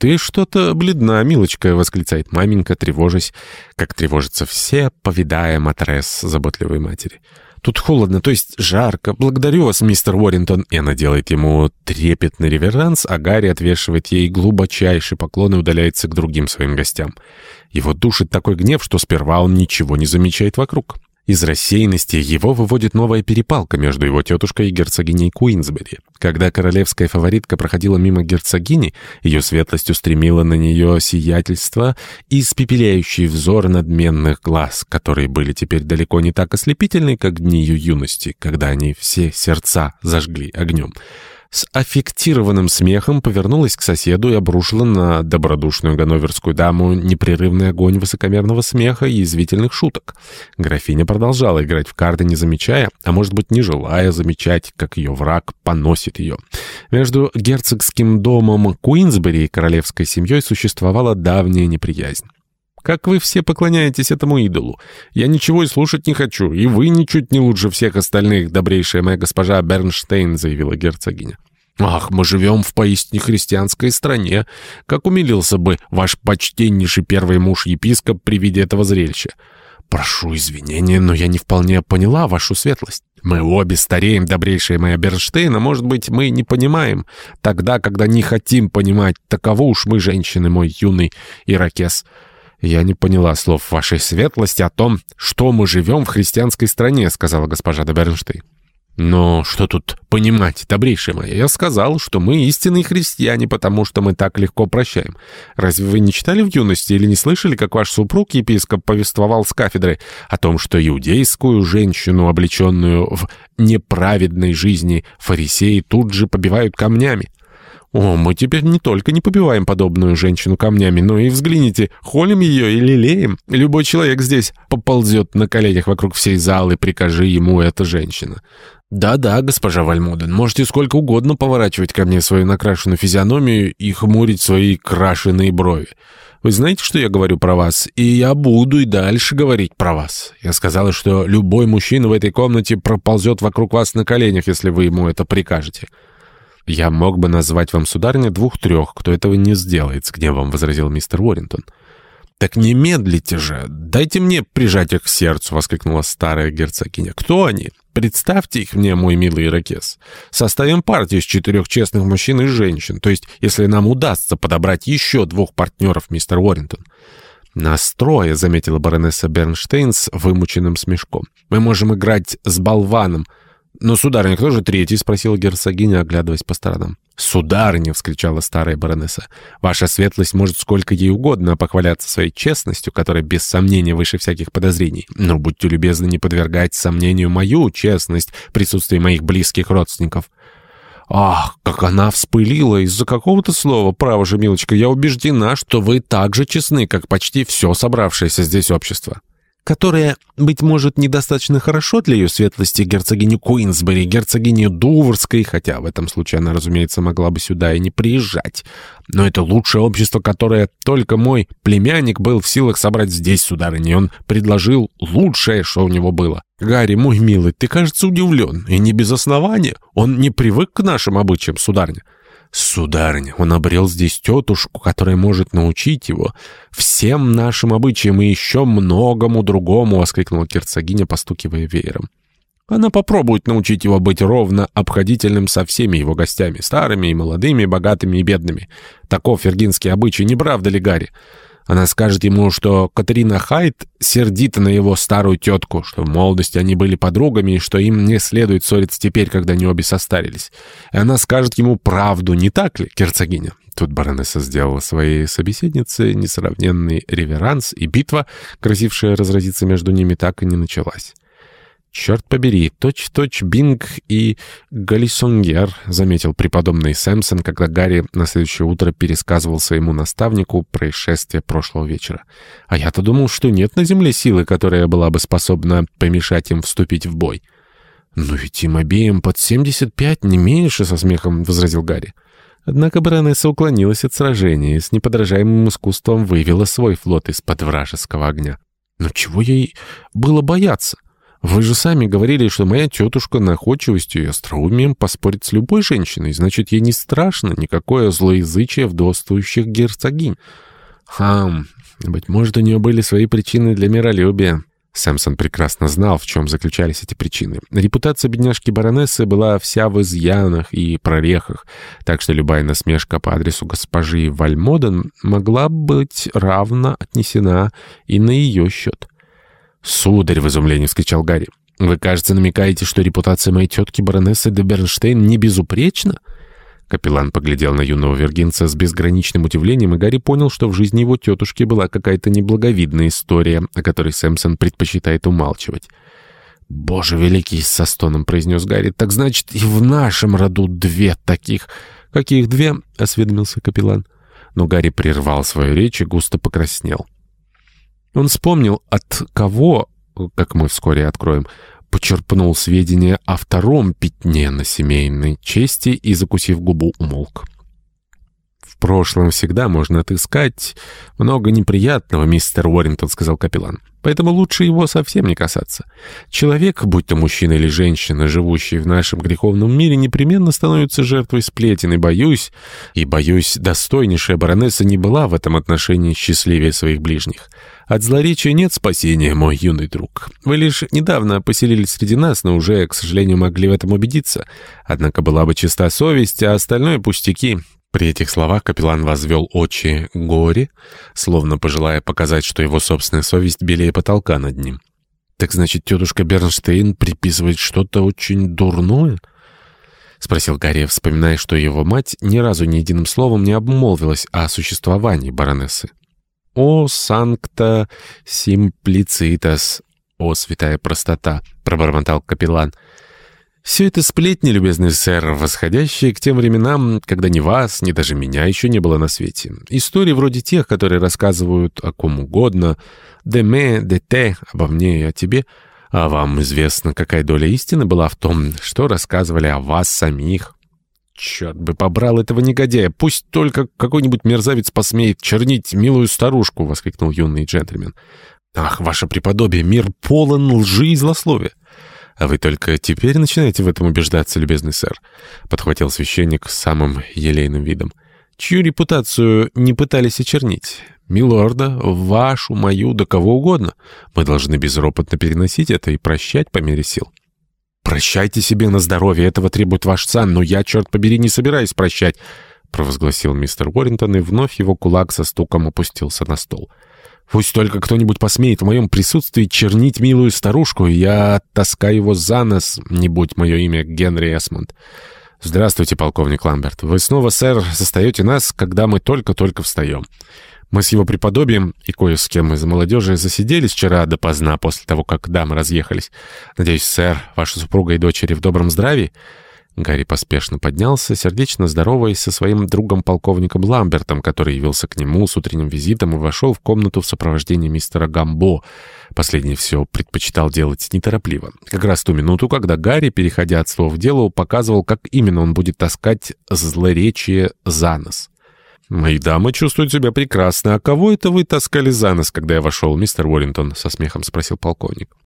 «Ты что-то бледна, милочка», — восклицает маменька, тревожась, как тревожатся все, повидая матрес заботливой матери. «Тут холодно, то есть жарко. Благодарю вас, мистер Уоррингтон». И она делает ему трепетный реверанс, а Гарри отвешивает ей глубочайший поклон и удаляется к другим своим гостям. Его душит такой гнев, что сперва он ничего не замечает вокруг. Из рассеянности его выводит новая перепалка между его тетушкой и герцогиней Куинсбери. Когда королевская фаворитка проходила мимо герцогини, ее светлость устремила на нее сиятельство и испепеляющий взор надменных глаз, которые были теперь далеко не так ослепительны, как дни ее юности, когда они все сердца зажгли огнем с аффектированным смехом повернулась к соседу и обрушила на добродушную ганноверскую даму непрерывный огонь высокомерного смеха и язвительных шуток. Графиня продолжала играть в карты, не замечая, а может быть не желая замечать, как ее враг поносит ее. Между герцогским домом Куинсбери и королевской семьей существовала давняя неприязнь. Как вы все поклоняетесь этому идолу? Я ничего и слушать не хочу, и вы ничуть не лучше всех остальных, добрейшая моя госпожа Бернштейн», — заявила герцогиня. «Ах, мы живем в поистине христианской стране. Как умилился бы ваш почтеннейший первый муж-епископ при виде этого зрелища. Прошу извинения, но я не вполне поняла вашу светлость. Мы обе стареем, добрейшая моя Бернштейн, а может быть, мы не понимаем. Тогда, когда не хотим понимать, таково уж мы, женщины, мой юный иракес». «Я не поняла слов вашей светлости о том, что мы живем в христианской стране», — сказала госпожа де Бернштейн. «Но что тут понимать, добрейшая моя? Я сказал, что мы истинные христиане, потому что мы так легко прощаем. Разве вы не читали в юности или не слышали, как ваш супруг, епископ, повествовал с кафедры о том, что иудейскую женщину, облеченную в неправедной жизни, фарисеи тут же побивают камнями? О, мы теперь не только не побиваем подобную женщину камнями, но и взгляните, холим ее и лелеем. Любой человек здесь поползет на коленях вокруг всей залы, прикажи ему эта женщина. Да-да, госпожа Вальмуден, можете сколько угодно поворачивать ко мне свою накрашенную физиономию и хмурить свои крашеные брови. Вы знаете, что я говорю про вас? И я буду и дальше говорить про вас. Я сказала, что любой мужчина в этой комнате проползет вокруг вас на коленях, если вы ему это прикажете. «Я мог бы назвать вам, сударыня, двух-трех, кто этого не сделает», — с гневом возразил мистер Уоррингтон. «Так не медлите же! Дайте мне прижать их к сердцу!» — воскликнула старая герцогиня. «Кто они? Представьте их мне, мой милый ирокез. Составим партию из четырех честных мужчин и женщин, то есть если нам удастся подобрать еще двух партнеров, мистер Уоррингтон». «Настроя», — заметила баронесса Бернштейн с вымученным смешком. «Мы можем играть с болваном». «Но, сударыня, кто же третий?» — спросила герцогиня, оглядываясь по сторонам. «Сударыня!» — вскричала старая баронесса. «Ваша светлость может сколько ей угодно похваляться своей честностью, которая без сомнения выше всяких подозрений. Но будьте любезны не подвергать сомнению мою честность в присутствии моих близких родственников». «Ах, как она вспылила из-за какого-то слова! Право же, милочка, я убеждена, что вы так же честны, как почти все собравшееся здесь общество» которая, быть может, недостаточно хорошо для ее светлости герцогини Куинсбери, герцогини Дуврской, хотя в этом случае она, разумеется, могла бы сюда и не приезжать. Но это лучшее общество, которое только мой племянник был в силах собрать здесь, сударыня, он предложил лучшее, что у него было. Гарри, мой милый, ты, кажется, удивлен, и не без основания. Он не привык к нашим обычаям, сударыня. Сударыня, он обрел здесь тетушку, которая может научить его всем нашим обычаям и еще многому другому, — воскликнула герцогиня, постукивая веером. Она попробует научить его быть ровно обходительным со всеми его гостями, старыми и молодыми, богатыми и бедными. Таков виргинский обычай, не правда ли, Гарри? Она скажет ему, что Катерина Хайт сердита на его старую тетку, что в молодости они были подругами и что им не следует ссориться теперь, когда они обе состарились. И она скажет ему правду, не так ли, герцогиня? Тут баронесса сделала своей собеседнице несравненный реверанс, и битва, грозившая разразиться между ними, так и не началась. «Черт побери, точь-точь Бинг и Галисонгер», — заметил преподобный Сэмпсон, когда Гарри на следующее утро пересказывал своему наставнику происшествие прошлого вечера. «А я-то думал, что нет на земле силы, которая была бы способна помешать им вступить в бой». «Ну ведь им обеим под семьдесят пять, не меньше», — со смехом возразил Гарри. Однако баронесса уклонилась от сражения и с неподражаемым искусством вывела свой флот из-под вражеского огня. «Но чего ей было бояться?» Вы же сами говорили, что моя тетушка находчивостью и остроумием поспорит с любой женщиной, значит, ей не страшно никакое злоязычие вдовствующих герцогинь. Хам, быть может, у нее были свои причины для миролюбия. Сэмсон прекрасно знал, в чем заключались эти причины. Репутация бедняжки-баронессы была вся в изъянах и прорехах, так что любая насмешка по адресу госпожи Вальмоден могла быть равно отнесена и на ее счет. «Сударь!» — в изумлении вскричал Гарри. «Вы, кажется, намекаете, что репутация моей тетки баронессы де Бернштейн не безупречна?» Капеллан поглядел на юного вергинца с безграничным удивлением, и Гарри понял, что в жизни его тетушки была какая-то неблаговидная история, о которой Сэмпсон предпочитает умалчивать. «Боже великий!» — со стоном произнес Гарри. «Так значит, и в нашем роду две таких...» «Каких две?» — осведомился капеллан. Но Гарри прервал свою речь и густо покраснел. Он вспомнил, от кого, как мы вскоре откроем, почерпнул сведения о втором пятне на семейной чести и, закусив губу, умолк. «В прошлом всегда можно отыскать много неприятного, мистер Уоррингтон», — сказал капеллан. «Поэтому лучше его совсем не касаться. Человек, будь то мужчина или женщина, живущий в нашем греховном мире, непременно становится жертвой сплетен, и боюсь, и боюсь, достойнейшая баронесса не была в этом отношении счастливее своих ближних». От злоречия нет спасения, мой юный друг. Вы лишь недавно поселились среди нас, но уже, к сожалению, могли в этом убедиться. Однако была бы чиста совесть, а остальное пустяки. При этих словах капеллан возвел очи горе, словно пожелая показать, что его собственная совесть белее потолка над ним. «Так значит, тетушка Бернштейн приписывает что-то очень дурное?» — спросил Гарри, вспоминая, что его мать ни разу ни единым словом не обмолвилась о существовании баронессы. «О, санкта симплицитас! О, святая простота!» — пробормотал капеллан. «Все это сплетни, любезный сэр, восходящие к тем временам, когда ни вас, ни даже меня еще не было на свете. Истории вроде тех, которые рассказывают о ком угодно, «де ме, де те», обо мне и о тебе, а вам известно, какая доля истины была в том, что рассказывали о вас самих». «Черт бы побрал этого негодяя! Пусть только какой-нибудь мерзавец посмеет чернить милую старушку!» — воскликнул юный джентльмен. «Ах, ваше преподобие, мир полон лжи и злословия!» «А вы только теперь начинаете в этом убеждаться, любезный сэр», — подхватил священник с самым елейным видом. «Чью репутацию не пытались очернить? Милорда, вашу, мою, да кого угодно. Мы должны безропотно переносить это и прощать по мере сил». «Прощайте себе на здоровье, этого требует ваш сан, но я, черт побери, не собираюсь прощать», — провозгласил мистер Уоррентон, и вновь его кулак со стуком опустился на стол. «Пусть только кто-нибудь посмеет в моем присутствии чернить милую старушку, и я таскаю его за нос, не будь мое имя Генри Эсмонд». «Здравствуйте, полковник Ламберт. Вы снова, сэр, застаете нас, когда мы только-только встаем. Мы с его преподобием и кое с кем из молодежи засиделись вчера допоздна после того, как дамы разъехались. Надеюсь, сэр, ваша супруга и дочери в добром здравии?» Гарри поспешно поднялся, сердечно здороваясь со своим другом-полковником Ламбертом, который явился к нему с утренним визитом и вошел в комнату в сопровождении мистера Гамбо. Последний все предпочитал делать неторопливо. Как раз ту минуту, когда Гарри, переходя от слова в дело, показывал, как именно он будет таскать злоречие за нос. «Мои дамы чувствуют себя прекрасно. А кого это вы таскали за нос, когда я вошел, мистер Уоррингтон?» — со смехом спросил полковник.